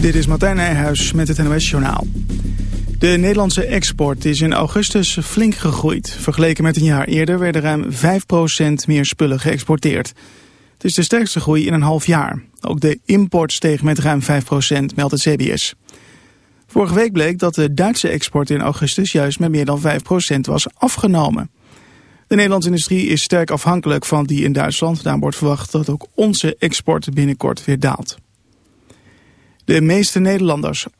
Dit is Martijn Nijhuis met het NOS-journaal. De Nederlandse export is in augustus flink gegroeid. Vergeleken met een jaar eerder werden ruim 5% meer spullen geëxporteerd. Het is de sterkste groei in een half jaar. Ook de import steeg met ruim 5%, meldt het CBS. Vorige week bleek dat de Duitse export in augustus juist met meer dan 5% was afgenomen. De Nederlandse industrie is sterk afhankelijk van die in Duitsland. Daar wordt verwacht dat ook onze export binnenkort weer daalt. De meeste Nederlanders, 88%,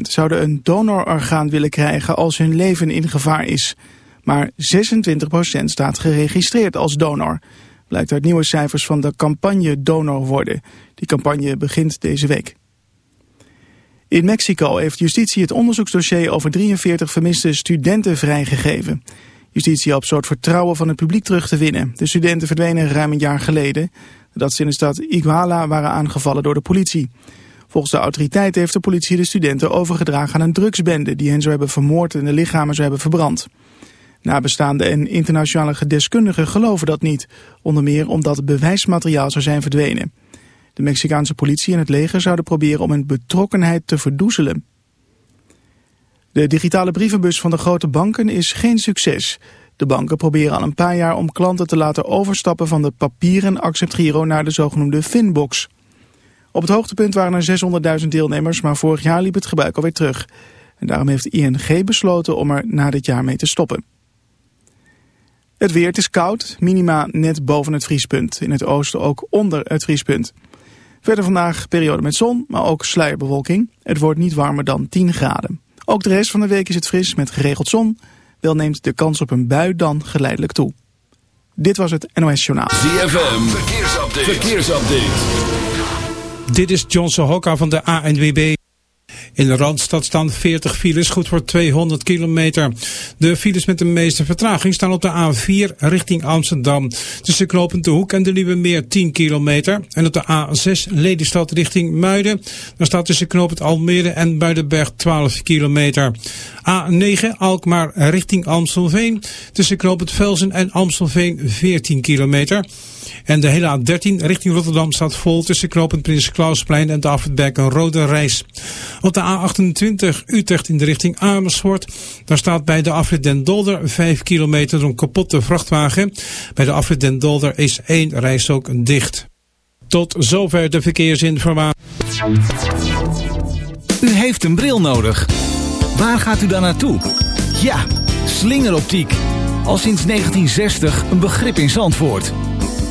zouden een donororgaan willen krijgen als hun leven in gevaar is. Maar 26% staat geregistreerd als donor. Blijkt uit nieuwe cijfers van de campagne Donor Worden. Die campagne begint deze week. In Mexico heeft justitie het onderzoeksdossier over 43 vermiste studenten vrijgegeven. Justitie hoopt soort vertrouwen van het publiek terug te winnen. De studenten verdwenen ruim een jaar geleden... nadat ze in de stad Iguala waren aangevallen door de politie. Volgens de autoriteiten heeft de politie de studenten overgedragen aan een drugsbende... die hen zou hebben vermoord en de lichamen zou hebben verbrand. Nabestaanden en internationale deskundigen geloven dat niet. Onder meer omdat bewijsmateriaal zou zijn verdwenen. De Mexicaanse politie en het leger zouden proberen om hun betrokkenheid te verdoezelen. De digitale brievenbus van de grote banken is geen succes. De banken proberen al een paar jaar om klanten te laten overstappen van de papieren accept naar de zogenoemde Finbox. Op het hoogtepunt waren er 600.000 deelnemers, maar vorig jaar liep het gebruik alweer terug. En daarom heeft ING besloten om er na dit jaar mee te stoppen. Het weer, het is koud, minima net boven het vriespunt. In het oosten ook onder het vriespunt. Verder vandaag periode met zon, maar ook sluierbewolking. Het wordt niet warmer dan 10 graden. Ook de rest van de week is het fris met geregeld zon. Wel neemt de kans op een bui dan geleidelijk toe. Dit was het NOS Journaal. ZFM, verkeersupdate. verkeersupdate. Dit is John Sohoka van de ANWB. In de Randstad staan 40 files, goed voor 200 kilometer. De files met de meeste vertraging staan op de A4 richting Amsterdam. Tussen Knopend de Hoek en de Nieuwe Meer 10 kilometer. En op de A6 Lelystad richting Muiden. Daar staat tussen Knopend Almere en Buidenberg 12 kilometer. A9 Alkmaar richting Amstelveen. Tussen Knopend Velsen en Amstelveen 14 kilometer. En de hele A13 richting Rotterdam staat vol tussen knooppunt Prins Klausplein en de Afritberg een rode reis. Op de A28 Utrecht in de richting Amersfoort. Daar staat bij de afrit Den Dolder 5 kilometer een kapotte vrachtwagen. Bij de afrit Den Dolder is één reis ook dicht. Tot zover de verkeersinformatie. U heeft een bril nodig. Waar gaat u dan naartoe? Ja, slingeroptiek. Al sinds 1960 een begrip in Zandvoort.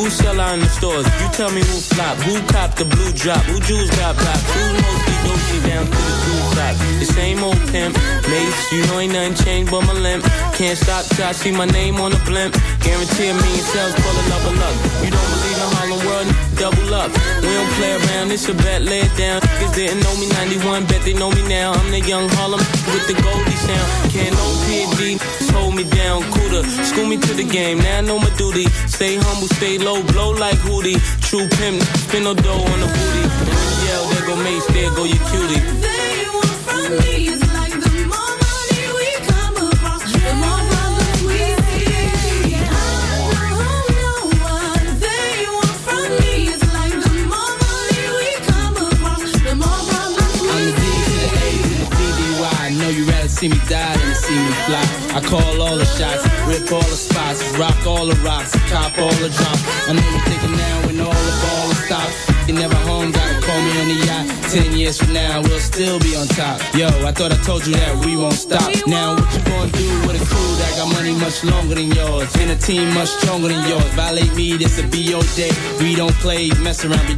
Who sell out in the stores? You tell me who flop. Who cop the blue drop? Who jewels got pop? Who mostly down to the. The same old pimp. Mace, you know ain't nothing changed but my limp. Can't stop till I see my name on the blimp. Guarantee a million sales, pull a luck. You don't believe in Harlem World, double up. We don't play around, it's a bet, lay it down. Niggas didn't know me 91, bet they know me now. I'm the young Harlem with the Goldie sound. Can't no PD, hold me down. Cooler, school me to the game, now I know my duty. Stay humble, stay low, blow like Hootie. True pimp, spin no dough on the booty. Go Mace, there go your cutie. They want from me is like the more money we come across, the more problems we see. I don't know what they want from me is like the more money we come across, the more problems we I'm the D to the A to the DDY. I know you rather see me die than see me fly. I call all the shots, rip all the spots, rock all the rocks, top all the drops. I know you're thinking now when all the ball is You never home, gotta call me on the yacht. Ten years from now, we'll still be on top. Yo, I thought I told you that we won't stop. Now, what you gonna do with a crew that got money much longer than yours? And a team much stronger than yours. Violate me, this'll be your day. We don't play, mess around, be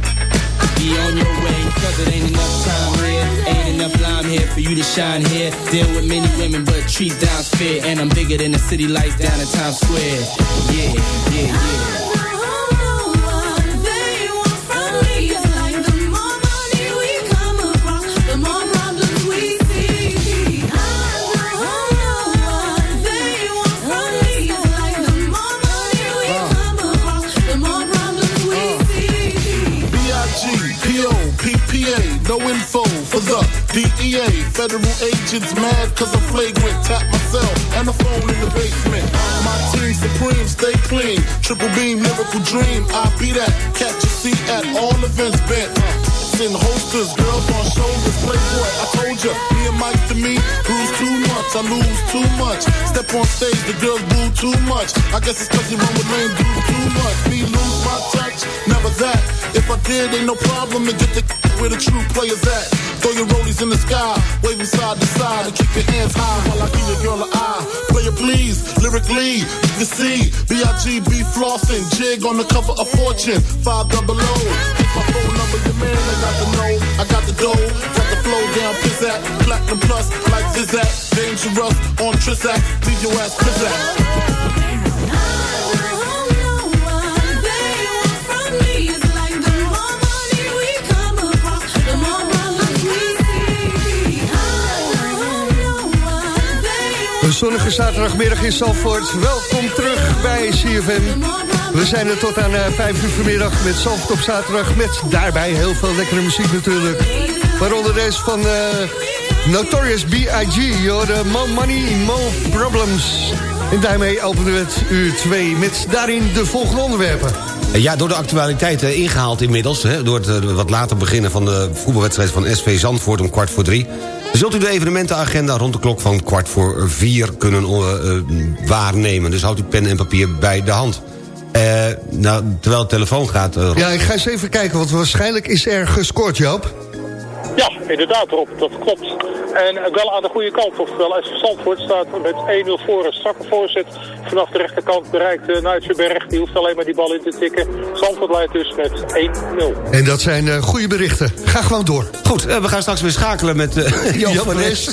be on your way, cause it ain't enough time here. Ain't enough lime here for you to shine here. Deal with many women, but treat down's fair. And I'm bigger than the city lights down in Times Square. Yeah, yeah, yeah. DEA. Federal agents mad cause I'm flagrant. Tap myself and the phone in the basement. My team supreme, stay clean. Triple beam, miracle dream. I be that. Catch a seat at all events bent. In holsters, girls on shoulders, playboy. I told ya, me and Mike to me, lose too much, I lose too much. Step on stage, the girls boo too much. I guess it's cause you run with lame dudes too much. Me lose my touch, never that. If I did, ain't no problem to get the where the true players at. Throw your rollies in the sky, waving side to side, and keep your hands high while I give your girl an eye. Play it please, lyrically, you can see B.I.G.B. flossing, jig on the cover of Fortune, five double O. My phone number, your man, I got the know, I got the dough, got the flow down, pizzazz, platinum plus, like Zizak, dangerous on Trizak, leave your ass pizzazz. Zonnige zaterdagmiddag in Zandvoort. Welkom terug bij CFM. We zijn er tot aan uh, 5 uur vanmiddag met Zandvoort op zaterdag. Met daarbij heel veel lekkere muziek natuurlijk. Waaronder deze van uh, Notorious B.I.G. De Mo Money, Mo Problems. En daarmee openen we het uur 2 met daarin de volgende onderwerpen. Ja, door de actualiteiten ingehaald inmiddels... Hè, door het wat later beginnen van de voetbalwedstrijd van SV Zandvoort om kwart voor drie... zult u de evenementenagenda rond de klok van kwart voor vier kunnen uh, waarnemen. Dus houdt u pen en papier bij de hand. Uh, nou, terwijl de telefoon gaat... ja, ik ga eens even kijken, want waarschijnlijk is er gescoord, Joop. Ja, inderdaad Rob, dat klopt. En wel aan de goede kant, oftewel SV Zandvoort staat met 1-0 voor. Een strakke voorzet vanaf de rechterkant bereikt uh, Nuitsenberg. Die hoeft alleen maar die bal in te tikken. Zandvoort leidt dus met 1-0. En dat zijn uh, goede berichten. Ga gewoon door. Goed, uh, we gaan straks weer schakelen met uh, Jan van Nes.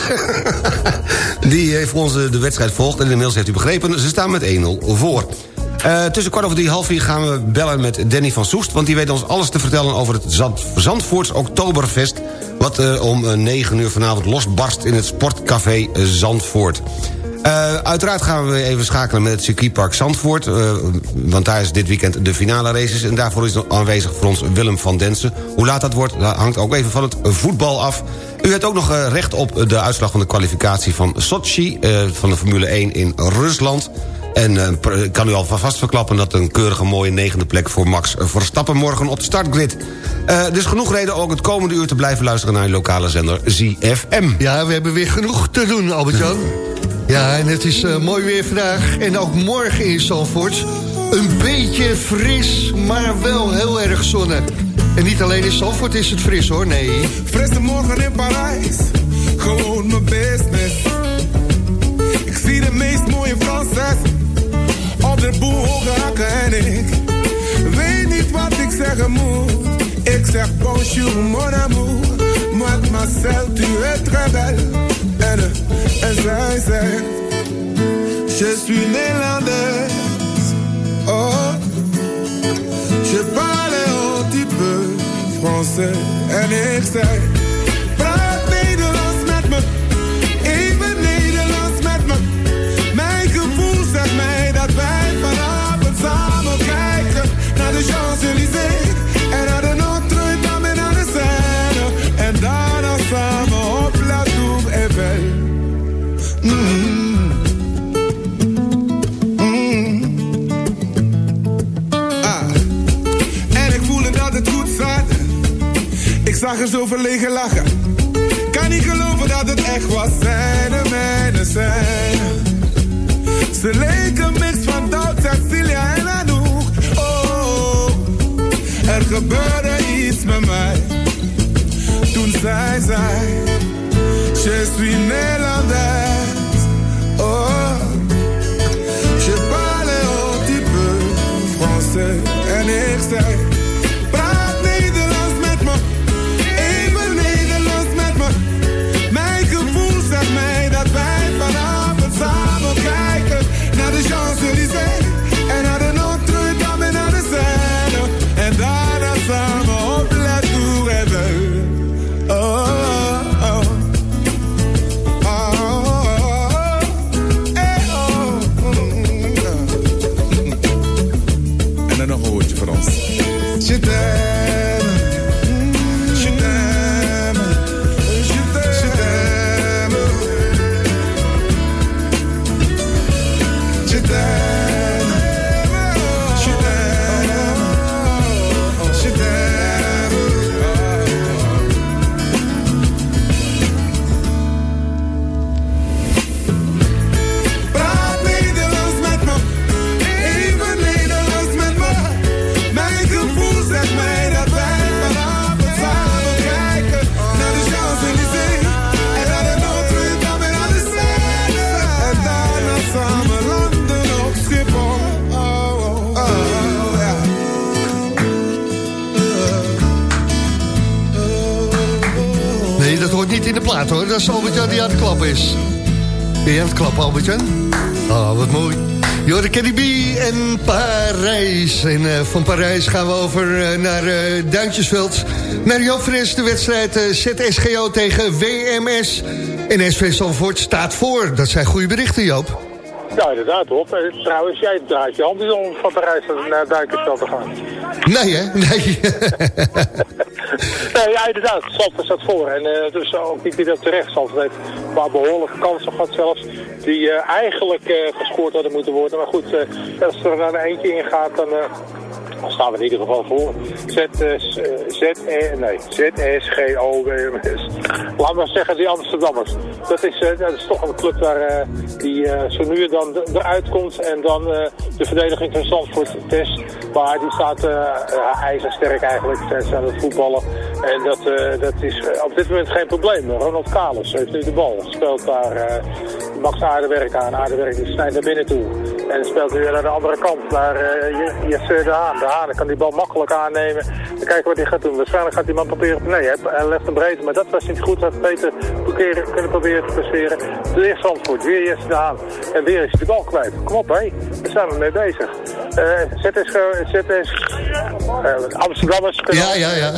die heeft voor ons de wedstrijd volgt. En inmiddels heeft u begrepen, ze staan met 1-0 voor. Uh, tussen kwart over drie, half vier gaan we bellen met Danny van Soest... want die weet ons alles te vertellen over het Zand, Zandvoorts Oktoberfest... wat uh, om uh, 9 uur vanavond losbarst in het Sportcafé Zandvoort. Uiteraard gaan we even schakelen met het circuitpark Zandvoort... Want daar is dit weekend de finale races... en daarvoor is aanwezig voor ons Willem van Densen. Hoe laat dat wordt, dat hangt ook even van het voetbal af. U hebt ook nog recht op de uitslag van de kwalificatie van Sochi... van de Formule 1 in Rusland... En uh, ik kan u al vast verklappen dat een keurige mooie negende plek voor Max Verstappen morgen op de startgrid. Uh, dus genoeg reden ook het komende uur te blijven luisteren naar uw lokale zender ZFM. Ja, we hebben weer genoeg te doen, Albert-Jan. Ja, en het is uh, mooi weer vandaag en ook morgen in Zandvoort. Een beetje fris, maar wel heel erg zonnig. En niet alleen in Zandvoort is het fris hoor, nee. Frisse morgen in Parijs, gewoon mijn business. Ik zie de meest mooie Franses de boel hoge en ik weet niet wat ik zeggen moet. Ik zeg bonjour mon amour, moi Marcel, tu es très belle. En, en zij zegt, je suis néerlandaise. Oh, je parle un petit peu français. En ik Ik zag er zo verlegen lachen. Kan niet geloven dat het echt was. Zijn de mijne zijn. Ze leken mix van Doubt, Cecilia en Anouk. Oh, er gebeurde iets met mij. Toen zij zei, je suis Nederlands. Oh, je parle un petit peu français. En ik zei, Albert-Jan? Oh, wat mooi. Jorde Kenny B en Parijs. En eh, van Parijs gaan we over eh, naar eh, Duintjesveld. Naar Joop Fres, de wedstrijd ZSGO tegen WMS. En SV Zandvoort staat voor. Dat zijn goede berichten, Joop. Ja, inderdaad, Rob. En trouwens, jij draait je hand niet om van Parijs naar Duikersveld te gaan. Nee, hè? Nee. Nee, ja, inderdaad. Zandvoort staat voor. En eh dus ook niet weer terecht. Zandvoort heeft paar behoorlijke kansen gehad zelfs. Die eh, eigenlijk eh, gescoord hadden moeten worden. Maar goed, eh, als er dan eentje ingaat, dan... dan staan we in ieder geval voor. ZS, eh, ZE, nee, ZSGO-WMS. Laat maar zeggen, die Amsterdammers. Dat is, dat is toch een club waar die zo nu dan eruit komt en dan de verdediging van Zandvoort test. Maar die staat ijzersterk eigenlijk tijdens aan het voetballen. En dat, eh, dat is eh, op dit moment geen probleem. Ronald Kalis heeft nu de bal. Speelt daar eh, Max Aardewerk aan. Aardewerk snijdt naar binnen toe. En speelt nu weer naar de andere kant, naar uh, Jesse de Haan. De Haan kan die bal makkelijk aannemen. Dan kijken wat hij gaat doen. Waarschijnlijk gaat die man proberen... Nee, hij, hij legt hem breed, maar dat was niet goed. Had Peter proberen, kunnen proberen te presteren. Weer Zandvoort, weer Jesse de Haan. En weer is hij de bal kwijt. Kom op, hé. Daar zijn we mee bezig. Uh, ZS... ZS uh, Amsterdammers... Ja, ja, ja.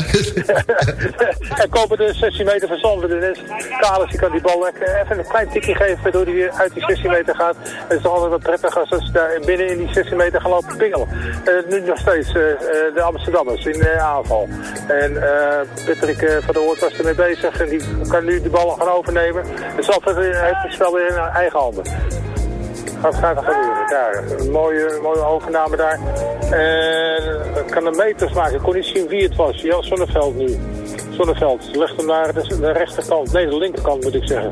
en kopen de 16 meter van Zandvoort. En Kalis die kan die bal lekker even een klein tikje geven... waardoor hij weer uit die 16 meter gaat. Het is toch altijd wat prettig als binnen in die 16 meter gaan lopen pingelen. Nu nog steeds uh, de Amsterdammers in de aanval. En Patrick van der Hoort was ermee bezig en die kan nu de bal gaan overnemen. En Zandvoort heeft het spel weer in eigen handen. Gaat er gebeuren? Daar, een mooie, mooie overname daar. En kan een meters maken. Ik kon niet zien wie het was. Jan Zonneveld nu. Zonneveld legt hem naar de, rechterkant. Nee, de linkerkant moet ik zeggen.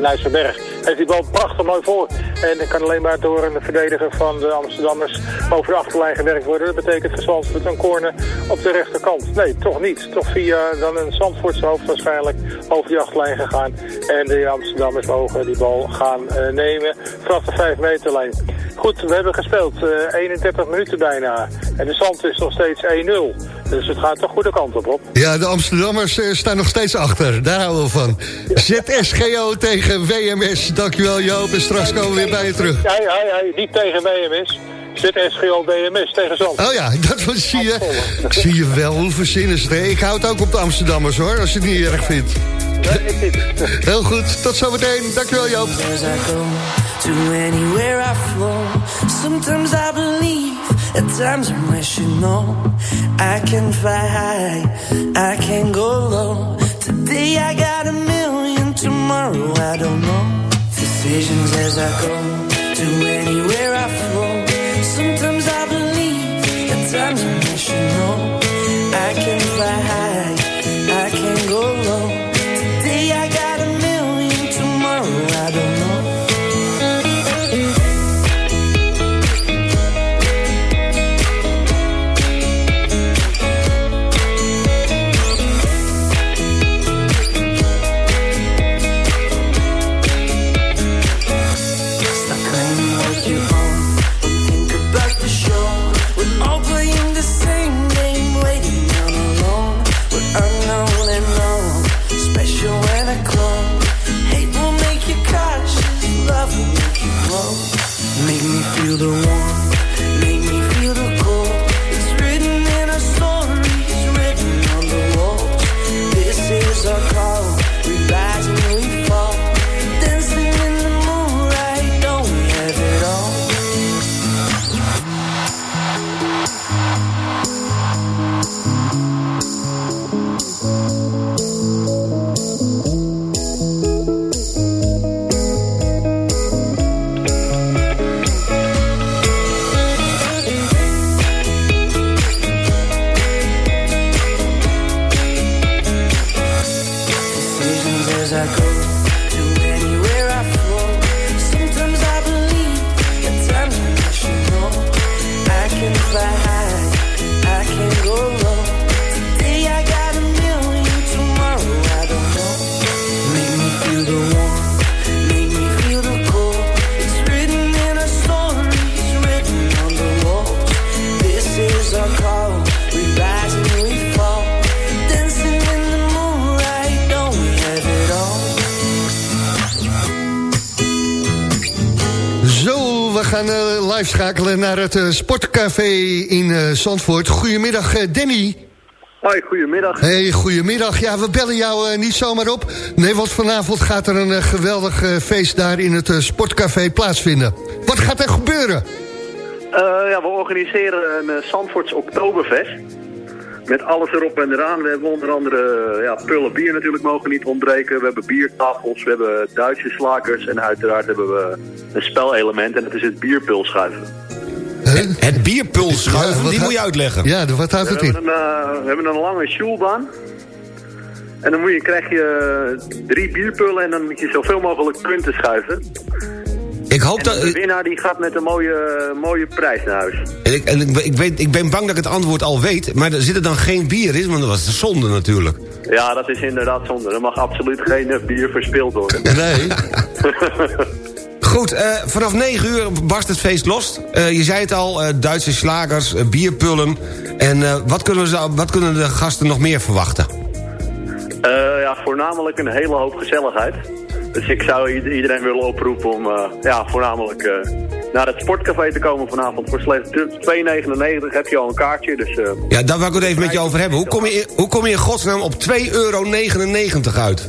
Nijsselberg heeft die bal prachtig mooi voor. En kan alleen maar door een verdediger van de Amsterdammers over de achterlijn gewerkt worden. Dat betekent voor Zandvoort een corner op de rechterkant. Nee, toch niet. Toch via dan een Zandvoortse hoofd waarschijnlijk over die achterlijn gegaan. En de Amsterdammers mogen die bal gaan uh, nemen vanaf 5 meterlijn. Goed, we hebben gespeeld. Uh, 31 minuten bijna. En de stand is nog steeds 1-0. Dus het gaat de goede kant op, Rob. Ja, de Amsterdammers eh, staan nog steeds achter. Daar houden we van. ZSGO tegen WMS. Dankjewel Joop. En straks komen we weer bij je terug. Hij, hij, hij, niet tegen WMS. Zit SGO WMS tegen Zand. Oh ja, dat was, zie je. Ik zie je wel, hoe verzinnen ze. Ik houd ook op de Amsterdammers hoor, als je het niet erg vindt. Heel goed, tot zometeen. Dankjewel Joop. To anywhere I flow. Sometimes I believe, at times I wish you know. I can fly high, I can go low. Today I got a million, tomorrow I don't know. Decisions as I go to anywhere I flow. Schakelen naar het eh, Sportcafé in eh, Zandvoort. Goedemiddag eh, Danny. Hoi, goedemiddag. Hey, goedemiddag. Ja, we bellen jou niet zomaar op. Nee, want vanavond gaat er een geweldig feest daar in het Sportcafé plaatsvinden. Wat gaat er gebeuren? Ja, we organiseren een uh, Zandvoorts Oktoberfest. Met alles erop en eraan. We hebben onder andere eh, ja, pullen bier natuurlijk mogen niet ontbreken. We hebben biertafels, we hebben Duitse slakers. En uiteraard hebben we een spelelement en dat is het bierpulschuiven. Het bierpulschuiven, Ja, die moet je uitleggen. Ja, wat houdt We het in? hebben, een, eh, we hebben een lange sjoelbaan. En dan moet je, krijg je eh, drie bierpullen en dan moet je zoveel mogelijk punten schuiven. Ik hoop En dat... de winnaar die gaat met een mooie, mooie prijs naar huis. En ik, en ik, ik weet, ik ben bang dat ik het antwoord al weet, maar er zit er dan geen bier in, want dat was de zonde natuurlijk. Ja, dat is inderdaad zonde. Er mag absoluut geen eh, bier verspild worden. Nee. Goed, eh, vanaf 9 uur barst het feest los. Eh, je zei het al, Duitse slagers, bierpullen. En wat, kunnen we, wat kunnen de gasten nog meer verwachten? Ja, voornamelijk een hele hoop gezelligheid. Dus ik zou iedereen willen oproepen om eh, ja, voornamelijk eh, naar het sportcafé te komen vanavond. Voor slechts 2,99 heb je al een kaartje. Dus eh, Ja, daar wil ik het even met je over hebben. Hoe kom je, hoe kom je in godsnaam op 2,99 euro uit?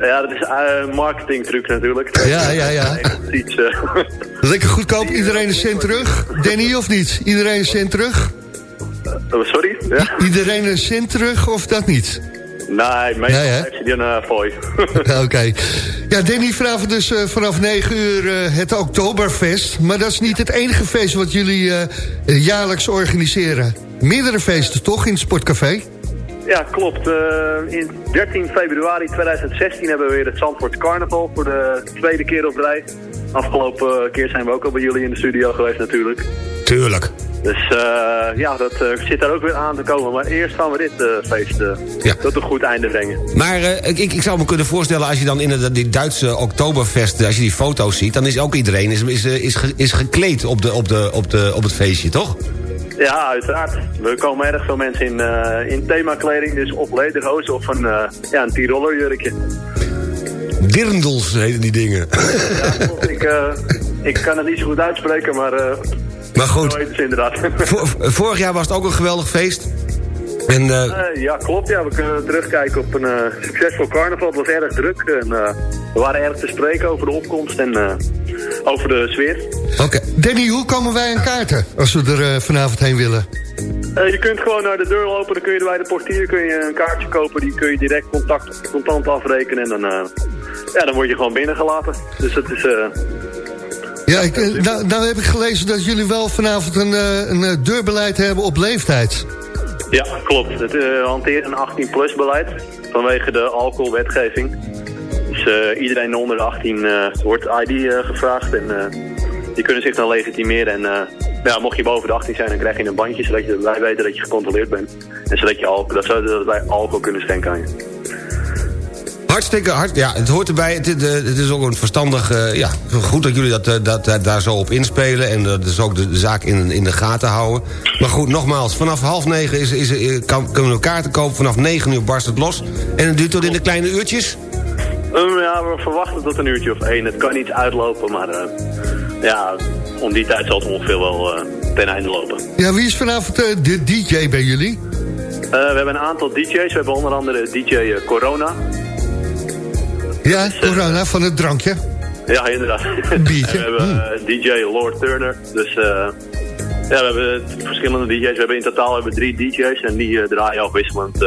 ja, dat is een marketingtruc natuurlijk. Ja, ja, ja. Iets, eh, Lekker goedkoop, iedereen een cent terug. Danny of niet? Iedereen een cent terug? sorry? Ja? Iedereen een cent terug of dat niet? Nee, meestal Nee, heeft ze die een uh, fooi. Oké. Ja, Danny, vanavond dus eh, vanaf 9 uur eh, het Oktoberfest. Maar dat is niet het enige feest wat jullie eh, eh, jaarlijks organiseren. Meerdere feesten toch in het Sportcafé? Ja, klopt. Eh, in 13 februari 2016 hebben we weer het Zandvoort Carnaval voor de tweede keer op rij. Afgelopen keer zijn we ook al bij jullie in de studio geweest natuurlijk. Tuurlijk. Dus eh, ja, dat eh, zit daar ook weer aan te komen. Maar eerst gaan we dit eh, feest eh, tot een goed einde brengen. Maar ik, ik zou me kunnen voorstellen, als je dan in de, die Duitse Oktoberfest... als je die foto's ziet, dan is ook iedereen is, is, is, ge- is gekleed op, de, op, de, op, de, op het feestje, toch? Ja, uiteraard. We komen erg veel mensen in, in themakleding, dus lederhozen of een, ja, een Tirollerjurkje. Dirndels heten die dingen. ik, eh, ik kan het niet zo goed uitspreken, maar... Maar goed. Zo heet het inderdaad. Vor- vorig jaar was het ook een geweldig feest. En eh, Eh, ja, klopt. Ja. We kunnen terugkijken op een eh, succesvol carnaval. Het was erg druk en eh, we waren erg te spreken over de opkomst en eh, over de sfeer. Oké. Danny, hoe komen wij aan kaarten als we er vanavond heen willen? Eh, je kunt gewoon naar de deur lopen, dan kun je bij de portier kun je een kaartje kopen. Die kun je direct contact, contant afrekenen en dan, eh, ja, dan word je gewoon binnengelaten. Dus het is... Ja, ik, eh, nou, nou heb ik gelezen dat jullie wel vanavond een, eh, een eh, deurbeleid hebben op leeftijd. Ja, klopt. Eh hanteren een 18-plus beleid vanwege de alcoholwetgeving. Dus iedereen onder de 18 eh, wordt ID gevraagd en die kunnen zich dan legitimeren. En ja, mocht je boven de 18 zijn, dan krijg je een bandje zodat je, wij weten dat je gecontroleerd bent. En zodat, je alcohol, dat, zodat wij alcohol kunnen schenken aan je. Hartstikke hard. Ja, het hoort erbij. Het, het, het is ook een verstandig... eh, ja, goed dat jullie dat, eh, dat, dat daar zo op inspelen. En dat is ook de, de zaak in, in de gaten houden. Maar goed, nogmaals. Vanaf half negen is, is, is- kan, kunnen we kaarten kopen. Vanaf negen uur barst het los. En het duurt tot in de kleine uurtjes. Um, ja, we verwachten tot een uurtje of één. Het kan iets uitlopen, maar eh, ja, om die tijd zal het ongeveer wel eh, ten einde lopen. Ja, wie is vanavond eh, de DJ bij jullie? Eh, we hebben een aantal DJ's. We hebben onder andere DJ eh, Corona. Ja, corona van het drankje. Ja, inderdaad. biertje. En we hebben eh, DJ Lord Turner. Dus eh, ja, we hebben verschillende DJ's. We hebben in totaal hebben drie DJ's. En die eh, draaien afwisselend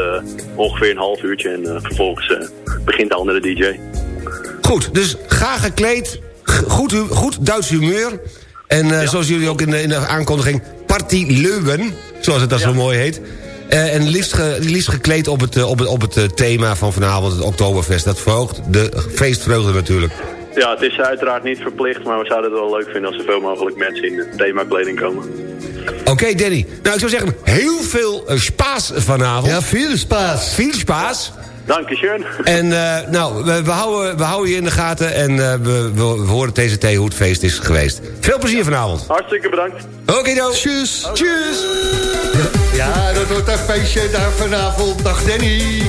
ongeveer een half uurtje. En vervolgens begint de andere DJ. Goed, dus ga gekleed. Goed, goed Duits humeur. En zoals jullie ook in de, in de aankondiging... Party Leuven, zoals het dat zo mooi heet. Eh, en liefst, ge- liefst gekleed op het, eh, op het, op het eh, thema van vanavond, het Oktoberfest. Dat verhoogt de feestvreugde natuurlijk. Ja, het is uiteraard niet verplicht. Maar we zouden het wel leuk vinden als er veel mogelijk mensen in de themakleding komen. Oké, Danny. Nou, ik zou zeggen, heel veel spaas vanavond. Ja, veel spaas. Veel spaas. Dankjewel. En eh, nou, we, we, houden, we houden je in de gaten en eh, we, we, we horen TCT hoe het feest is geweest. Veel plezier vanavond. Hartstikke bedankt. Oké, do. Tjus. Tjus. Ja, dat wordt een feestje daar vanavond. Dag Danny.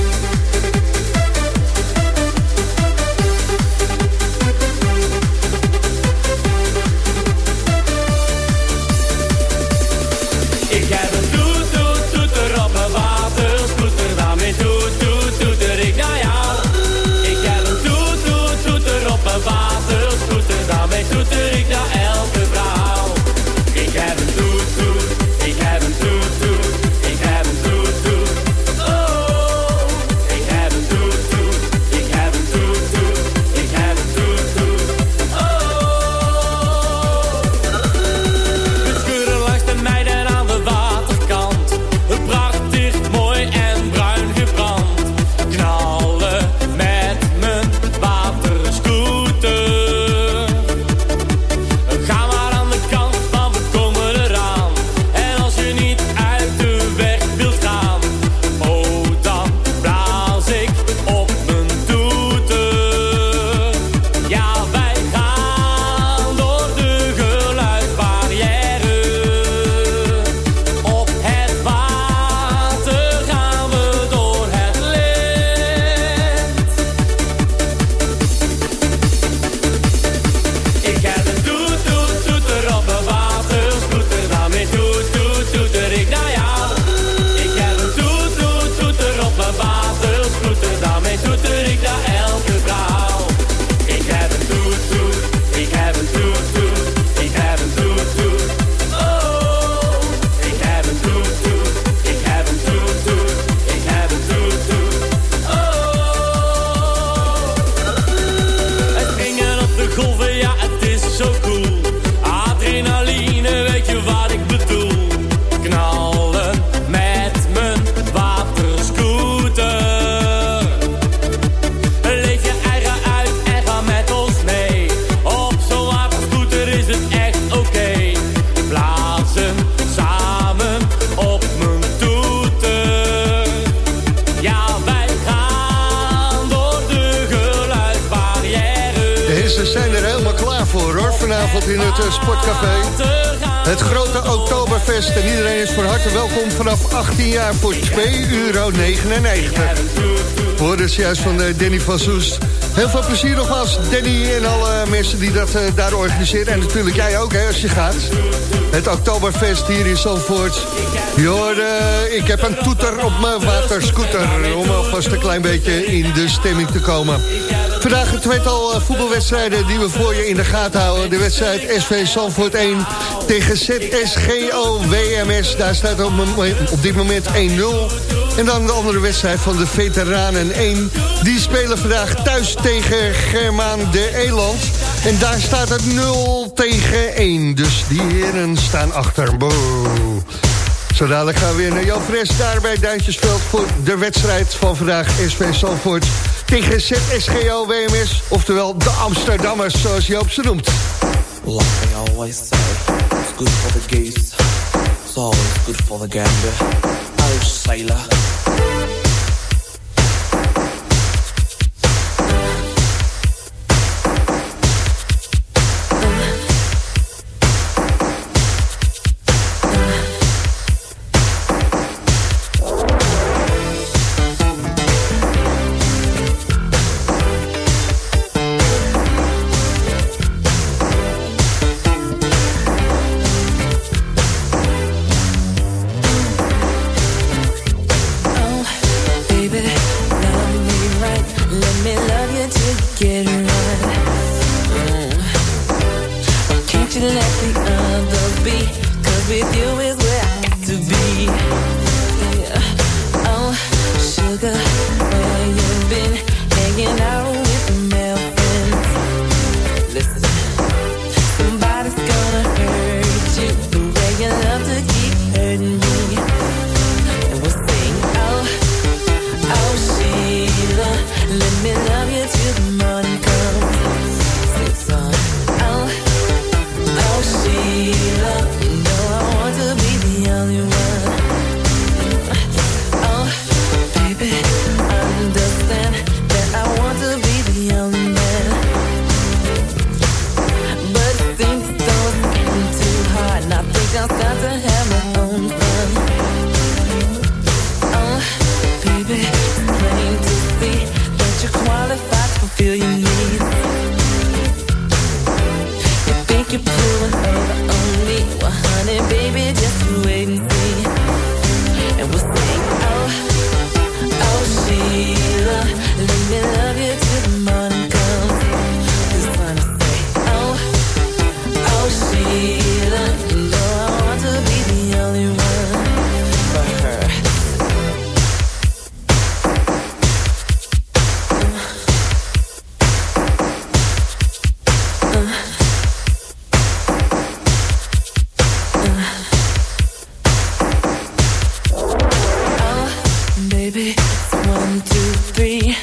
In het eh, Sportcafé. Het grote Oktoberfest. En iedereen is van harte welkom vanaf 18 jaar voor 2,99 euro. Voor dus juist van eh, Danny van Soest. Heel veel plezier nogmaals, Danny en alle mensen die dat eh, daar organiseren. En natuurlijk jij ook, hè, als je gaat. Het Oktoberfest hier in Zandvoort. Je hoorde, ik heb een toeter op mijn waterscooter... om alvast een klein beetje in de stemming te komen. Vandaag een tweetal eh, voetbalwedstrijden die we voor je in de gaten houden. De wedstrijd SV Zandvoort 1 tegen ZSGO WMS. Daar staat op, dit moment 1-0. En dan de andere wedstrijd van de Veteranen 1. Die spelen vandaag thuis tegen Germaan de Eland. En daar staat het 0 tegen 1. Dus die heren staan achter. Zo dadelijk gaan we weer naar Jan Fres daar bij Duintjesveld... voor de wedstrijd van vandaag SV Zandvoort tegen ZSGO WMS. Oftewel de Amsterdammers, zoals Joop ze noemt. Like they always say, it's good for the geese. It's always good for the gander. Oh, sailor. tree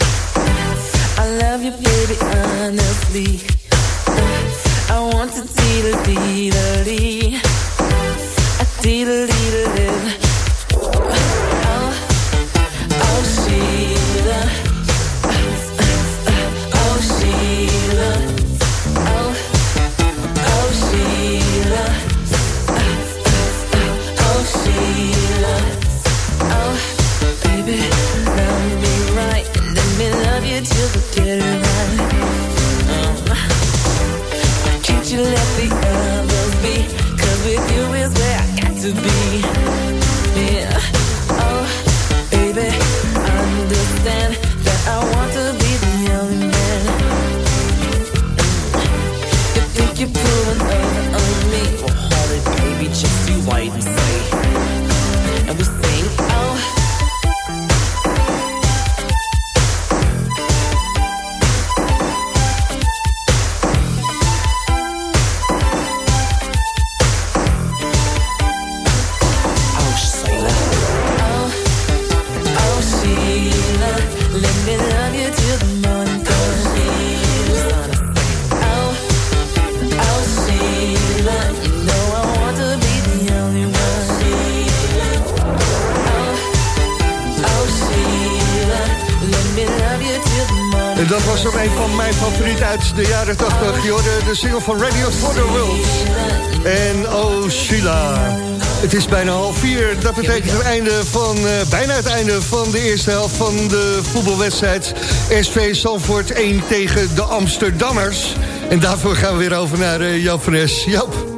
van, eh, bijna het einde van de eerste helft van de voetbalwedstrijd. SV Zandvoort 1 tegen de Amsterdammers. En daarvoor gaan we weer over naar uh, van Es. Joop.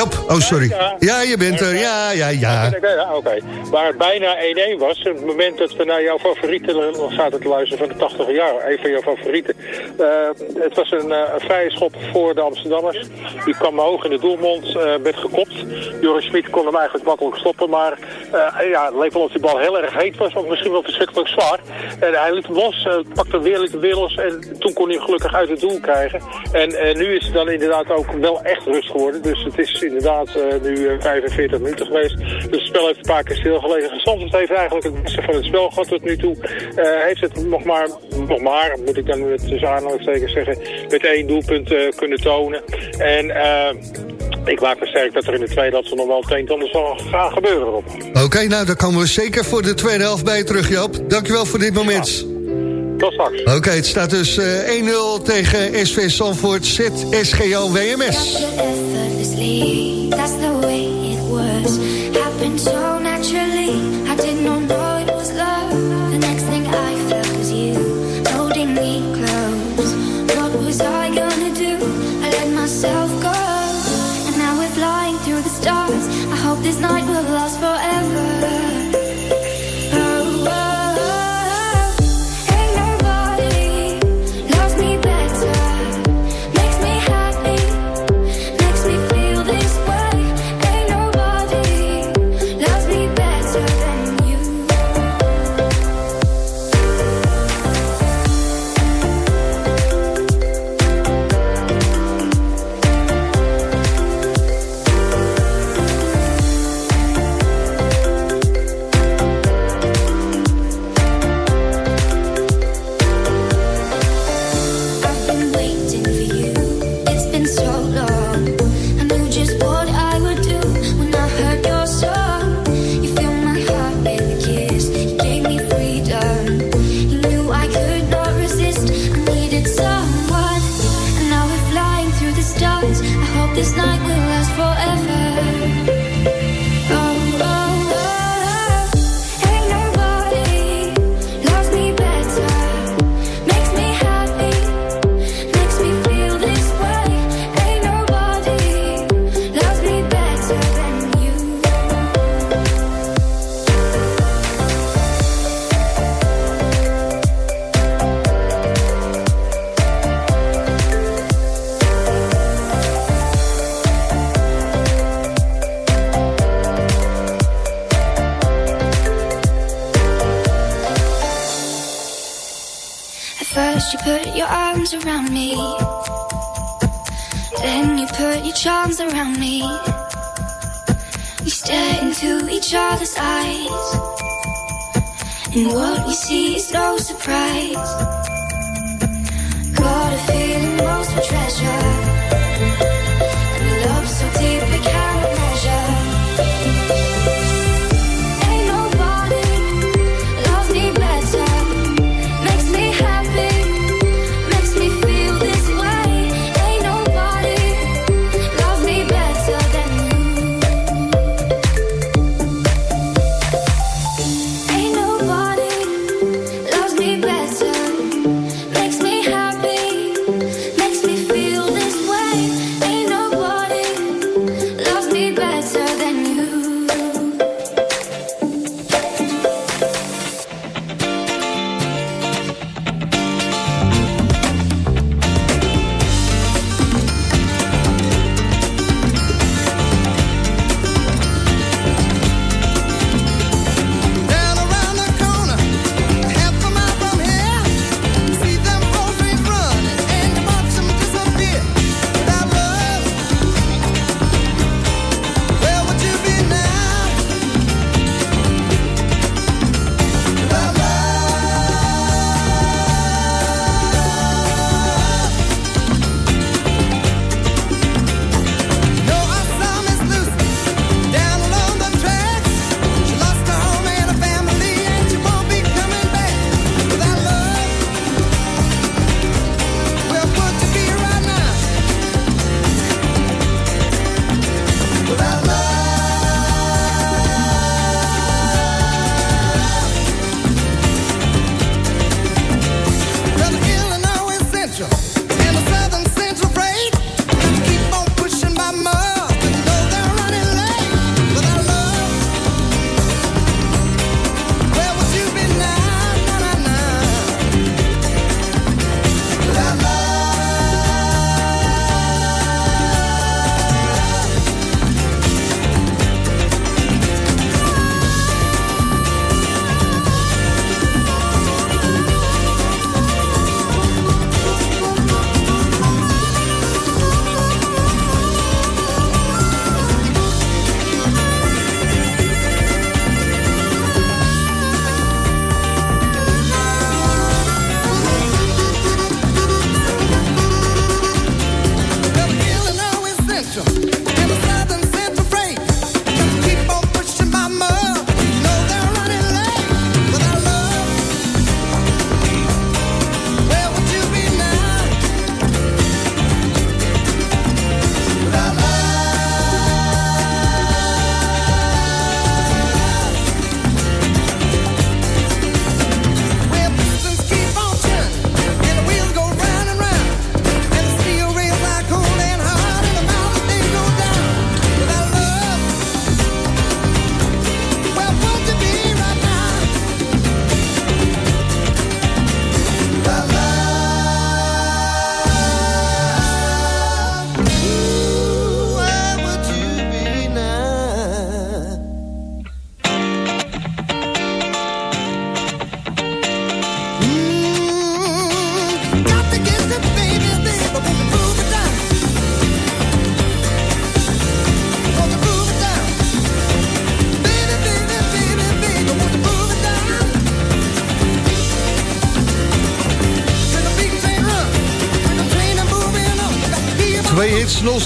Joop, oh sorry. Ja, je bent er. Ja, ja, ja. Ja, Oké. Waar het bijna 1-1 was, op het moment dat we naar jouw favorieten zaten te luisteren van de 80 jaar, een van jouw favorieten. Eh, het was een, eh, een vrije schop voor de Amsterdammers. Die kwam hoog in de doelmond, eh, werd gekopt. Joris Smit kon hem eigenlijk makkelijk stoppen, maar eh, ja, het leek wel of die bal heel erg heet was, of misschien wel verschrikkelijk zwaar. En hij liet hem los, eh, pakte weer, liet hem weer los en toen kon hij hem gelukkig uit het doel krijgen. En eh, nu is het dan inderdaad ook wel echt rust geworden, dus het is inderdaad eh, nu eh, 45 minuten geweest. Dus het spel heeft een paar keer stilgelegen. Zandvoort heeft eigenlijk het beste van het spel gehad tot nu toe. Eh, heeft het nog maar, nog maar, moet ik dan met tussen aanhalingstekens zeggen, met één doelpunt eh, kunnen tonen. En eh, ik maak me sterk dat er in de tweede helft nog wel het een en ander zal gaan gebeuren. Oké, nou dan komen we zeker voor de tweede helft bij terug, Joop. Dankjewel voor dit moment. Tot straks. Oké, het staat dus eh, 1-0 tegen SV Zandvoort ZSGO WMS. effortlessly. That's the way it me better than you.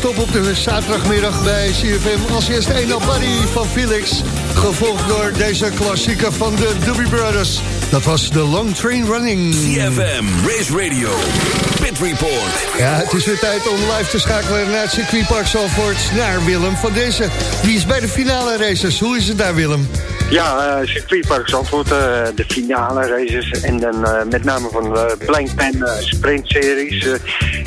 Non-stop op de zaterdagmiddag bij CFM. Als eerste 1 Buddy van Felix. Gevolgd door deze klassieker van de Doobie Brothers. Dat was de Long Train Running. CFM, Race Radio, Pit Report. Ja, het is weer tijd om live te schakelen naar het circuitpark Zalvoort. Naar Willem van deze. Die is bij de finale races. Hoe is het daar, Willem? Ja, uh, circuitpark Zandvoort, uh, de finale races en dan uh, met name van de Blank Pen Sprint Series.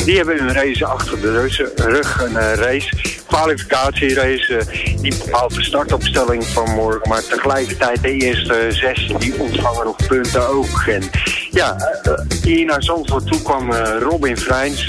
die hebben hun race achter de rug, rug een race, kwalificatierace. die bepaalt de startopstelling van morgen, maar tegelijkertijd de eerste zes die ontvangen nog punten ook. En ja, hier naar Zandvoort toe kwam Robin Freins,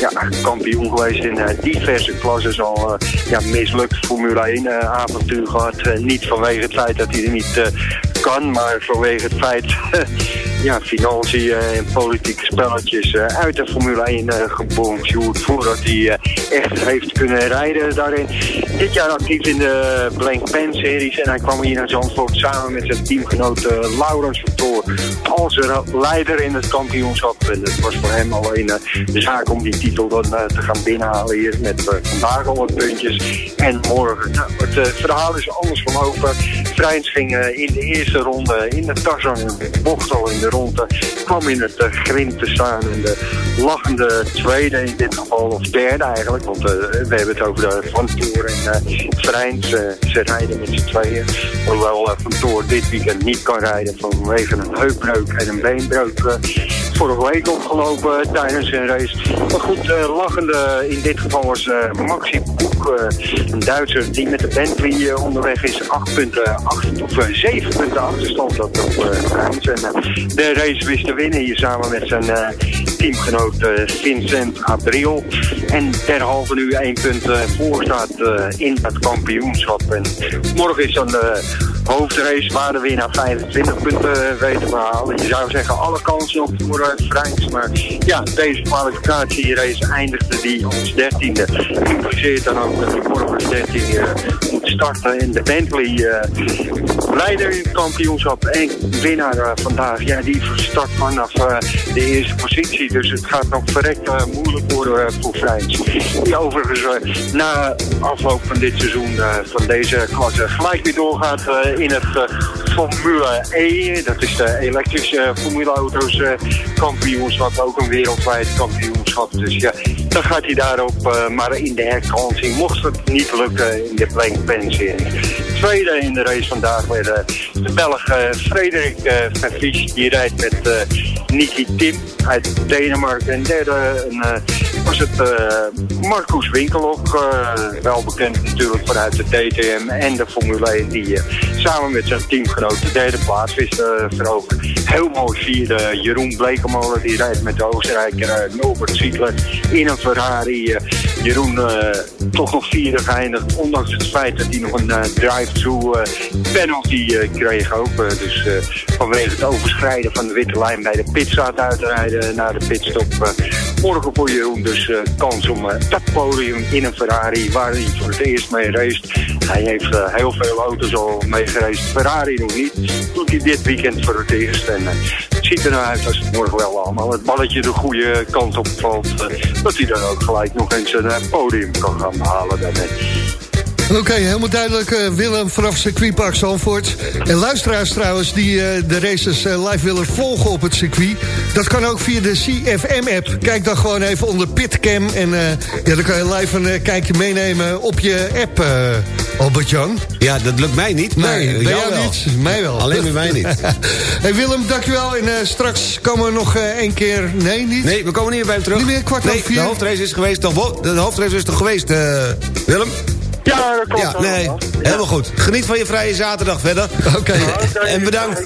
ja, kampioen geweest in diverse klassen, al ja, mislukt Formule 1 avontuur gehad. niet vanwege het feit dat hij er niet kan, maar vanwege het feit, ja, financiën en politieke spelletjes uh, uit de Formule 1 uh, gebonjourd voordat hij echt heeft kunnen rijden daarin. Dit jaar actief in de Blank Pen series en hij kwam hier naar Zandvoort samen met zijn teamgenoot Laurens Vertoor als leider in het kampioenschap. En het was voor hem alleen de zaak om die titel dan te gaan binnenhalen hier met vandaag al wat puntjes en morgen. Nou, het verhaal is alles verlopen. Vrijns ging uh, in de eerste ronde in de Tarzan bocht al in de ronde. Kwam in het uh, grind te staan en de lachende tweede in dit geval, of derde eigenlijk. Want uh, we hebben het over de Van en Vrijns. ze rijden met z'n tweeën. Hoewel Van Toor dit weekend niet kan rijden vanwege een heupbreuk en een beenbreuk. vorige week opgelopen tijdens een race. Maar goed, lachende in dit geval was Maxi Boek, een Duitser die met de Bentley onderweg is. 8 punten achter, of 7 punten achterstand dat op Rijns. En uh, de race wist te winnen hier samen met zijn teamgenoot Vincent Abriel. En derhalve nu 1 punt voor staat in het kampioenschap. En morgen is dan hoofdrace waar de winnaar 25 punten weet te halen. Je zou zeggen alle kansen nog voor Vrijns. Maar ja, deze kwalificatierace eindigde die als dertiende. Impliceert dan ook dat morgen als dertiende moet starten in de Bentley. Uh, leider in het kampioenschap en winnaar uh, vandaag. Ja, die start vanaf de eerste positie. Dus het gaat nog verrekt moeilijk worden voor Vrijns. Die overigens na afloop van dit seizoen van deze klasse gelijk weer doorgaat in het Formule E. Dat is de elektrische formuleauto's kampioenschap. Ook een wereldwijd kampioenschap. Dus ja, dan gaat hij daarop maar in de herkansing. Mocht het niet lukken in de Blank Pen. Tweede in de race vandaag weer de Belg uh, Frederik uh, Vervies. Die rijdt met Niki Tim uit Denemarken. En derde was het Marcus Winkelhock. wel bekend natuurlijk vanuit de DTM en de Formule 1. Die samen met zijn teamgenoot de derde plaats wist te veroveren. Heel mooi vierde Jeroen Blekemolen. Die rijdt met de Oostenrijker Norbert Zietler in een Ferrari. Jeroen toch nog vierde geëindigd. Ondanks het feit dat hij nog een drive-thru penalty uh, kreeg ook. Uh, dus vanwege het overschrijden van de witte lijn bij de pit staat uitrijden naar de pitstop. morgen voor Jeroen dus kans om dat podium in een Ferrari waar hij voor het eerst mee race. Hij heeft heel veel auto's al mee. Ferrari nog niet. Doet hij dit weekend voor het eerst. En het ziet er nou uit als het morgen wel allemaal het balletje de goede kant op valt. dat hij dan ook gelijk nog eens een podium kan gaan halen daarmee. Oké, okay, helemaal duidelijk. Uh, Willem vanaf circuitpark Zandvoort. En luisteraars trouwens die uh, de races uh, live willen volgen op het circuit. Dat kan ook via de CFM-app. Kijk dan gewoon even onder Pitcam. En ja, dan kan je live een kijkje meenemen op je app, Albert-Jan. Ja, dat lukt mij niet. Maar nee, bij jou, wel. niet. Mij wel. Alleen bij mij niet. hey Willem, dankjewel. En straks komen we nog één keer... Nee, niet? Nee, we komen niet meer bij hem terug. Niet meer kwart nee, over vier? de hoofdrace is geweest. De, de hoofdrace is toch geweest, Willem? Ja, dat klopt. Ja, nee, helemaal goed. Geniet van je vrije zaterdag verder. Oké. Okay. Okay, en bedankt.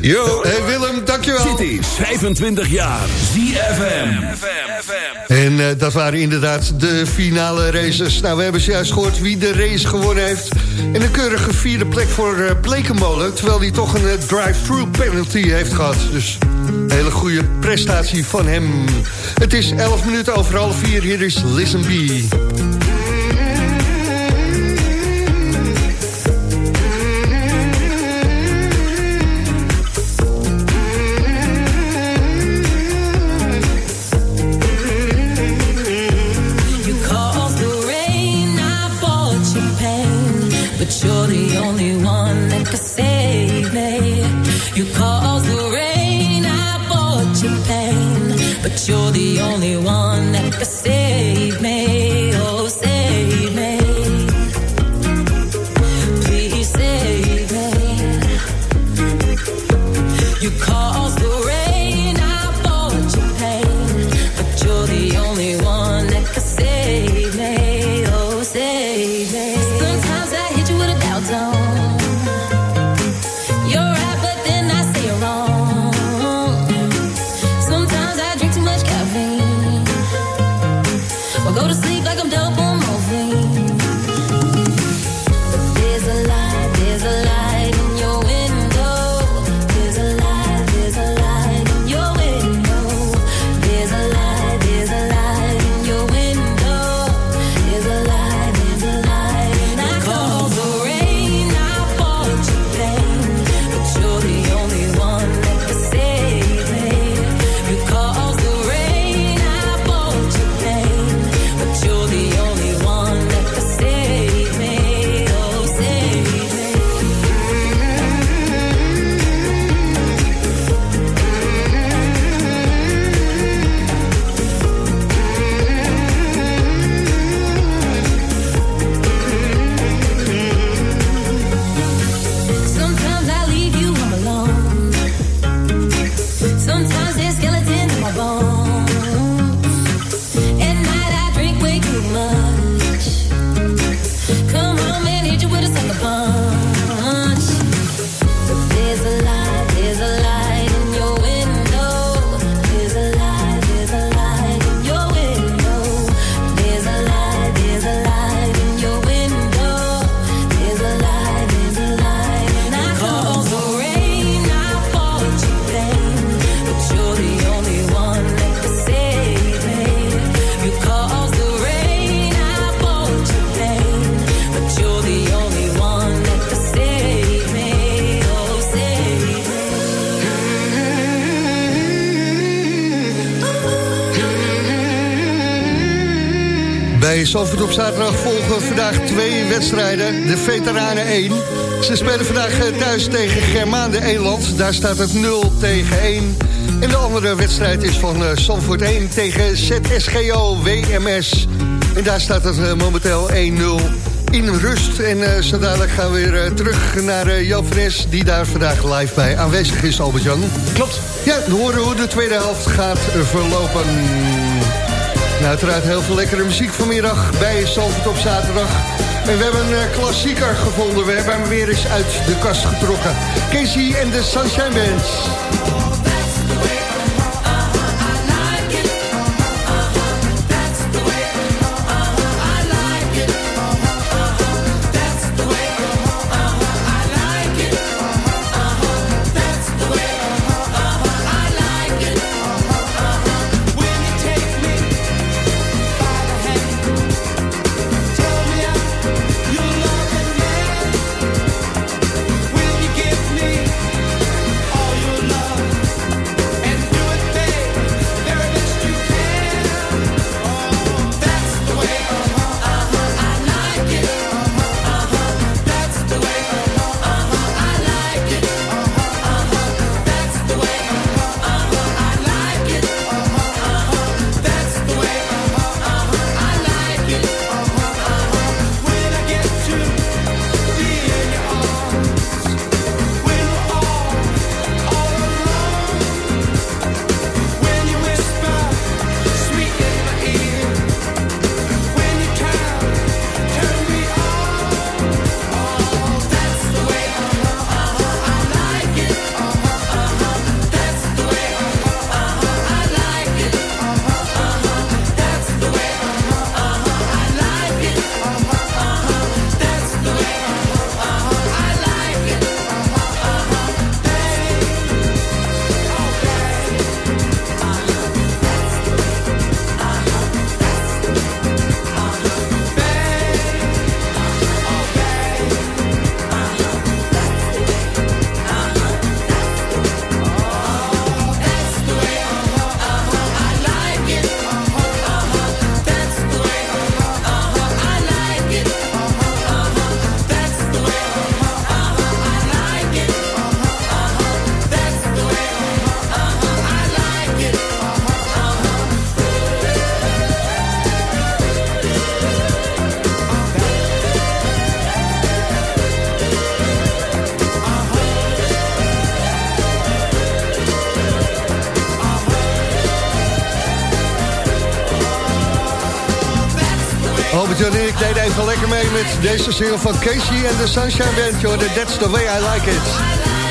Yo. Hey Willem, dankjewel. Cities, 25 jaar. ZFM. En uh, dat waren inderdaad de finale races. Nou, we hebben juist gehoord wie de race gewonnen heeft. En een keurige vierde plek voor uh, Blekenmolen. Terwijl hij toch een uh, drive-thru penalty heeft gehad. Dus een hele goede prestatie van hem. Het is 11 minuten over half vier. Hier is Listen B. Op zaterdag volgen vandaag twee wedstrijden. De Veteranen 1. Ze spelen vandaag eh, thuis tegen Germaan de Eland. Daar staat het 0 tegen 1. En de andere wedstrijd is van eh, Sanford 1 tegen ZSGO WMS. En daar staat het eh, momenteel 1-0 in rust. En uh, gaan we weer terug naar uh, Fres, die daar vandaag live bij aanwezig is, Albert-Jan. Klopt. Ja, we horen hoe de tweede helft gaat verlopen. Nou, uiteraard heel veel lekkere muziek vanmiddag bij Salford op zaterdag. En we hebben een eh, klassieker gevonden. We hebben hem weer eens uit de kast getrokken. Casey en de Sunshine Bands. Deze single van Casey en de Sunshine Band. Joh, That's the way I like it.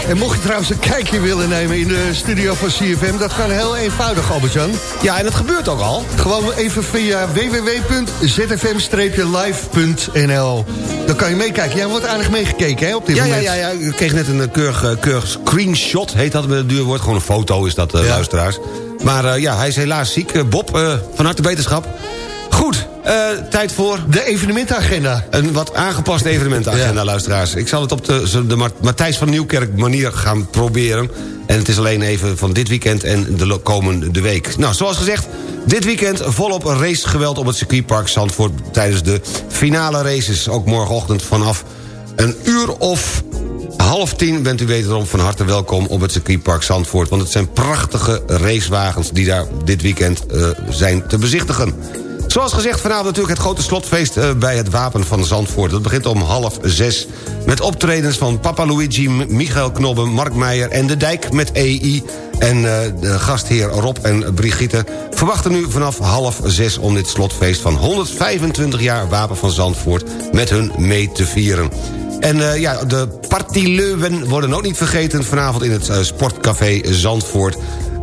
En mocht je trouwens een kijkje willen nemen in de studio van CFM... dat kan heel eenvoudig, Albert-Jan. Ja, en dat gebeurt ook al. Gewoon even via www.zfm-live.nl. Dan kan je meekijken. Jij wordt aardig meegekeken hè, op dit Ja, ja, moment. ja, ja, ik kreeg net een keurig, eh, keurig screenshot, heet dat met het duur woord. Gewoon een foto is dat, eh, luisteraars. Maar eh, ja, hij is helaas ziek. Bob, eh, van harte beterschap. Eh, tijd voor... De evenementenagenda. Een wat aangepaste evenementenagenda, luisteraars. Ik zal het op de, de Ma- Matthijs van Nieuwkerk manier gaan proberen. En het is alleen even van dit weekend en de komende week. Nou, zoals gezegd, dit weekend volop racegeweld op het circuitpark Zandvoort... tijdens de finale races. Ook morgenochtend vanaf een uur of half tien bent u wederom van harte welkom op het circuitpark Zandvoort. Want het zijn prachtige racewagens die daar dit weekend eh, zijn te bezichtigen. Zoals gezegd, vanavond natuurlijk het grote slotfeest eh, bij het Wapen van Zandvoort. Dat begint om half zes met optredens van Papa Luigi, Michael Knobbe, Mark Meijer en De Dijk met EI. En eh, de gastheer Rob en Brigitte verwachten nu vanaf half zes... om dit slotfeest van 125 jaar Wapen van Zandvoort met hun mee te vieren. En eh, ja, de partyleuwen worden ook niet vergeten... vanavond in het Sportcafé Zandvoort.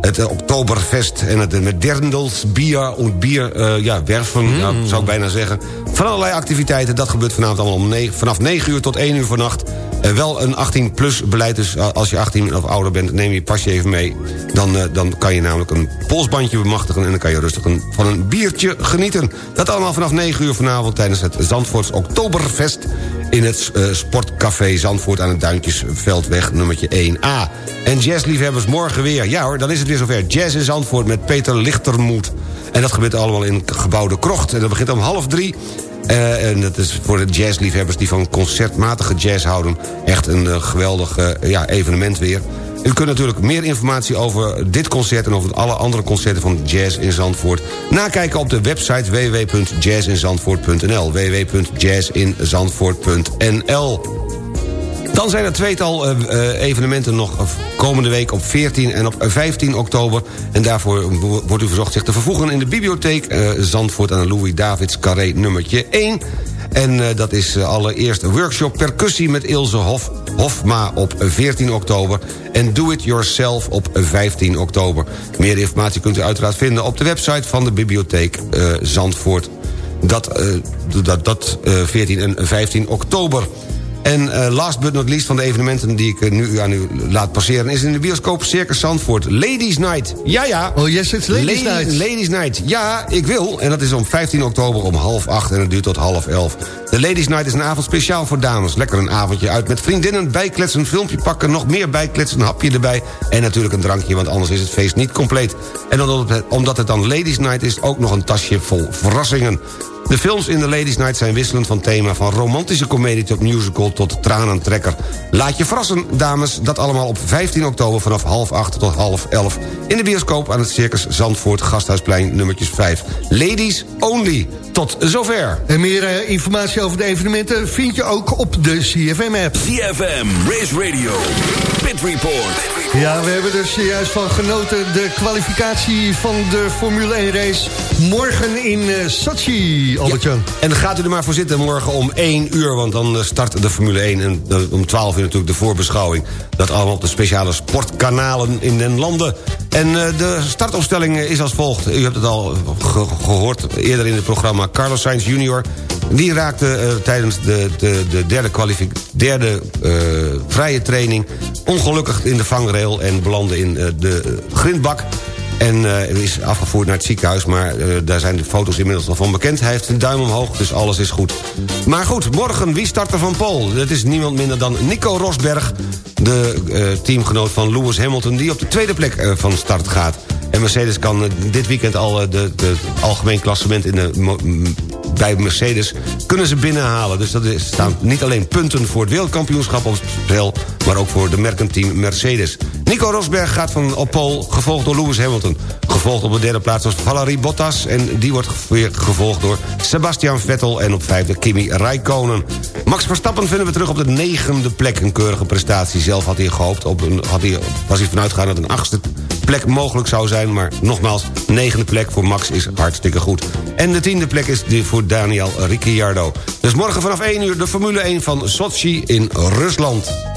Het eh, Oktoberfest en het eh, met Derndels, bier bier, eh, ja, werven, ja, zou ik bijna zeggen. Van allerlei activiteiten, dat gebeurt vanavond allemaal om negen- vanaf 9 uur tot 1 uur vannacht. Eh, wel een 18-plus beleid, dus eh, als je 18 of ouder bent... neem je pasje even mee. Dan, eh, dan kan je namelijk een polsbandje bemachtigen... en dan kan je rustig een, van een biertje genieten. Dat allemaal vanaf 9 uur vanavond tijdens het Zandvoorts Oktoberfest... in het Sportcafé Zandvoort aan het Duintjesveldweg nummertje 1A. En jazzliefhebbers morgen weer. Ja hoor, dan is het weer zover. Jazz in Zandvoort met Peter Lichtermoed. En dat gebeurt allemaal in gebouw De Krocht. En dat begint om half drie. Eh, en dat is voor de jazzliefhebbers die van concertmatige jazz houden... echt een eh, geweldig eh, ja, evenement weer. U kunt natuurlijk meer informatie over dit concert... en over alle andere concerten van Jazz in Zandvoort... nakijken op de website www.jazzinzandvoort.nl www.jazzinzandvoort.nl dan zijn er tweetal eh, eh, evenementen nog eh, komende week op 14 en op 15 oktober. En daarvoor wo- wordt u verzocht zich te vervoegen in de bibliotheek eh, Zandvoort aan de Louis Davids Carré nummertje 1. En eh, dat is eh, allereerst een workshop percussie met Ilse Hof, Hofma op 14 oktober. En Do It Yourself op 15 oktober. Meer informatie kunt u uiteraard vinden op de website van de bibliotheek eh, Zandvoort. Dat, eh, dat, dat eh, 14 en 15 oktober. En eh, last but not least van de evenementen die ik eh, nu aan u laat passeren... is in de bioscoop Circus Zandvoort. Ladies Night. Ja, ja. Oh, yes, it's Ladies Night. Ladies Night. Ja, ik wil. En dat is om 15 oktober om half acht en het duurt tot half elf. De Ladies Night is een avond speciaal voor dames. Lekker een avondje uit met vriendinnen, bijkletsen, filmpje pakken... nog meer bijkletsen, een hapje erbij en natuurlijk een drankje... want anders is het feest niet compleet. En omdat het, omdat het dan Ladies Night is, ook nog een tasje vol verrassingen. De films in de Ladies Night zijn wisselend van thema... van romantische komedie tot musical tot tranentrekker. Laat je verrassen, dames. Dat allemaal op 15 oktober vanaf half acht tot half elf... in de bioscoop aan het Circus Zandvoort Gasthuisplein nummertjes 5. Ladies only. Tot zover. En meer eh, informatie over de evenementen vind je ook op de CFM-app. CFM, Race Radio, Pit Report. Ja, we hebben er zojuist van genoten. De kwalificatie van de Formule 1 race morgen in eh, Sochi, Albert-Jan. En gaat u er maar voor zitten morgen om 1 uur... want dan eh, start de Formule 1 en eh, om 12 uur natuurlijk de voorbeschouwing. Dat allemaal op de speciale sportkanalen in den landen. En de startopstelling is als volgt. U hebt het al ge- gehoord eerder in het programma. Carlos Sainz junior... Die raakte tijdens de, de, de derde, derde vrije training... ongelukkig in de vangrail en belandde in eh, de grindbak... En eh, is afgevoerd naar het ziekenhuis, maar eh, daar zijn de foto's inmiddels al van bekend. Hij heeft een duim omhoog, dus alles is goed. Maar goed, morgen, wie start er van Pol? Dat is niemand minder dan Nico Rosberg, de eh, teamgenoot van Lewis Hamilton... die op de tweede plek eh, van start gaat. En Mercedes kan eh, dit weekend al eh, de, algemeen klassement in de bij Mercedes kunnen ze binnenhalen. Dus dat is, staan niet alleen punten voor het wereldkampioenschap op het spel... maar ook voor de merkenteam Mercedes. Nico Rosberg gaat van op pole, gevolgd door Lewis Hamilton. Gevolgd op de derde plaats was Valerie Bottas... en die wordt weer gevolgd door Sebastian Vettel... en op vijfde Kimi Räikkönen. Max Verstappen vinden we terug op de negende plek. Een keurige prestatie. Zelf had hij gehoopt, op een, had hij, was hij vanuit gegaan dat een achtste plek mogelijk zou zijn. Maar nogmaals, negende plek voor Max is hartstikke goed. En de tiende plek is voor Daniel Ricciardo. Dus morgen vanaf 1 uur de Formule 1 van Sochi in Rusland.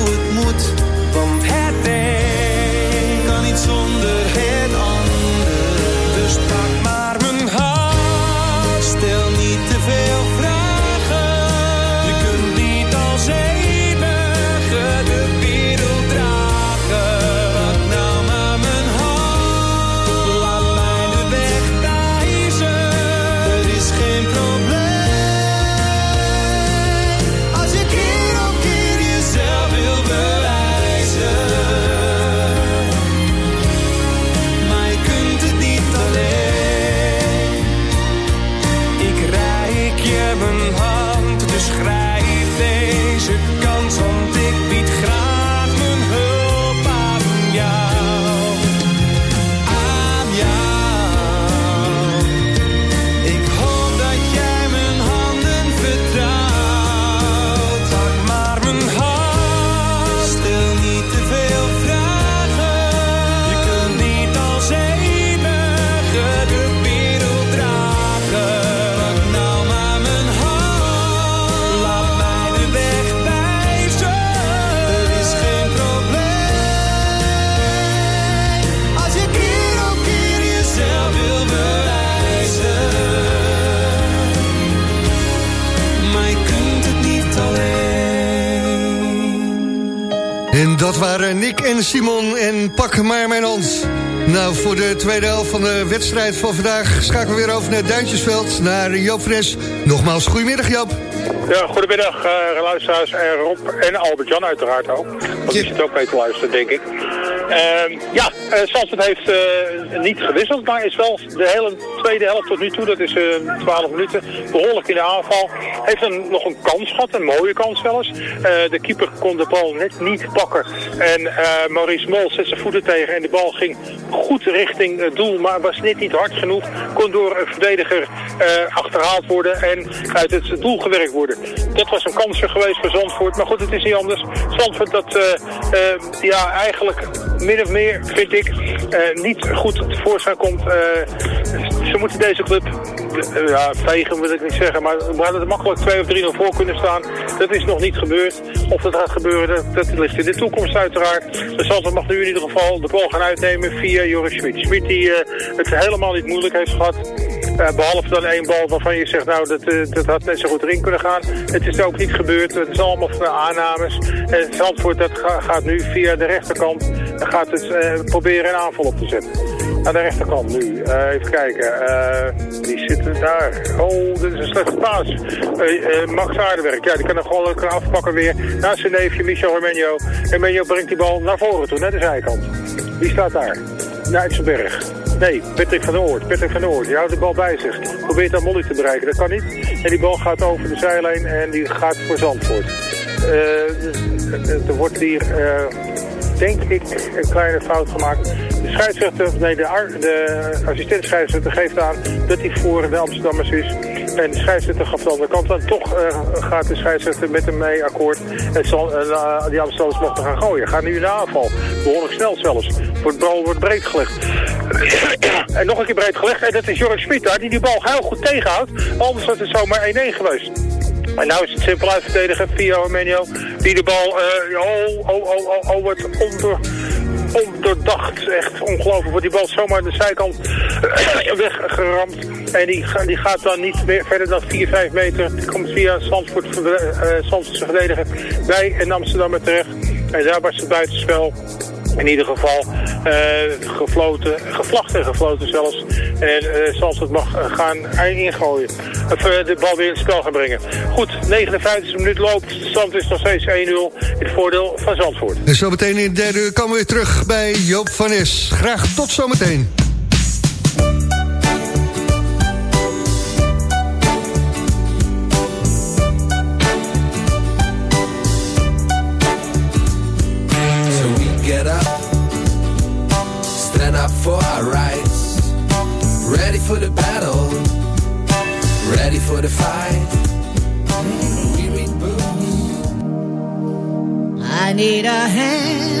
tweede helft van de wedstrijd van vandaag... schakelen we weer over naar Duintjesveld, naar Joop Fres. Nogmaals, goedemiddag Joop. Ja, goedemiddag uh, luisteraars en Rob en Albert-Jan uiteraard ook. Want die zit ook mee te luisteren, denk ik. Ehm, ja, uh, Zandvoort heeft eh, niet gewisseld, maar is wel de hele tweede helft tot nu toe, dat is eh 12 minuten, behoorlijk in de aanval. Heeft een, nog een kans gehad, een mooie kans wel eens. Eh, de keeper kon de bal net niet pakken. En eh, Maurice Mol zet zijn voeten tegen en de bal ging goed richting het doel, maar was net niet hard genoeg. Kon door een verdediger eh, achterhaald worden en uit het doel gewerkt worden. Dat was een kansje geweest voor Zandvoort, maar goed, het is niet anders. Zandvoort dat ja, eigenlijk min of meer, vind ik, niet goed tevoorschijn komt. Ze moeten deze club, ja, vegen wil ik niet zeggen, maar we hadden er makkelijk 2 of 3 voor kunnen staan. Dat is nog niet gebeurd. Of dat gaat gebeuren, dat, dat ligt in de toekomst uiteraard. Dus Zandvoort mag nu in ieder geval de bal gaan uitnemen via Joris Schmid. Schmid die eh, het helemaal niet moeilijk heeft gehad. Eh, behalve dan één bal waarvan je zegt, nou, dat, eh, dat had net zo goed erin kunnen gaan. Het is ook niet gebeurd. Het is allemaal van aannames. En Zandvoort dat ga- gaat nu via de rechterkant, gaat het eh, proberen een aanval op te zetten. Aan de rechterkant nu. Eh, even kijken. Eh, die zitten daar. Oh, dit is een slechte paas. Eh, eh, Max Aardenwerk. Ja, die kan er gewoon lekker afpakken weer. Naast zijn neefje Michel Hermenio. Hermenio brengt die bal naar voren toe, naar de zijkant. Wie staat daar? Nijtsenberg. Nee, Patrick van Oort. Patrick van Oort. Die houdt de bal bij zich. Probeert dan Molly te bereiken. Dat kan niet. En die bal gaat over de zijlijn en die gaat voor Zandvoort. Eh, er wordt hier, eh, denk ik, een kleine fout gemaakt. De scheidsrechter, nee, de, de assistent scheidsrechter geeft aan dat hij voor de Amsterdammers is. En de scheidsrechter gaf de andere kant. Dan toch eh, gaat de scheidsrechter met hem mee akkoord. En zal, eh, die Amsterdammers mochten gaan gooien. Gaan nu in de aanval. Behoorlijk snel zelfs. Wordt de bal wordt breed gelegd. en nog een keer breed gelegd. En dat is Jorik Smit daar, die die bal heel goed tegenhoudt. Anders was het zomaar 1-1 geweest. En nou is het simpel uitverdedigen via Armenio. Die de bal, eh, oh, oh, oh, oh, oh, wat onder. Echt ongelooflijk. Wordt die bal zomaar de zijkant weggeramd. En die, die gaat dan niet meer verder dan 4, 5 meter. Komt via Zandvoort, uh, Zandvoortse verdediger bij en Amsterdam terecht. En daar was het buitenspel. In ieder geval eh, gefloten, gevlacht en gefloten zelfs. En eh Zandvoort mag eh, gaan ingooien. Of eh, de bal weer in het spel gaan brengen. Goed, 59 minuut loopt. Stand is nog steeds 1-0 in het voordeel van Zandvoort. En zo meteen in de derde uur komen we weer terug bij Joop van Nes. Graag tot zometeen. A hand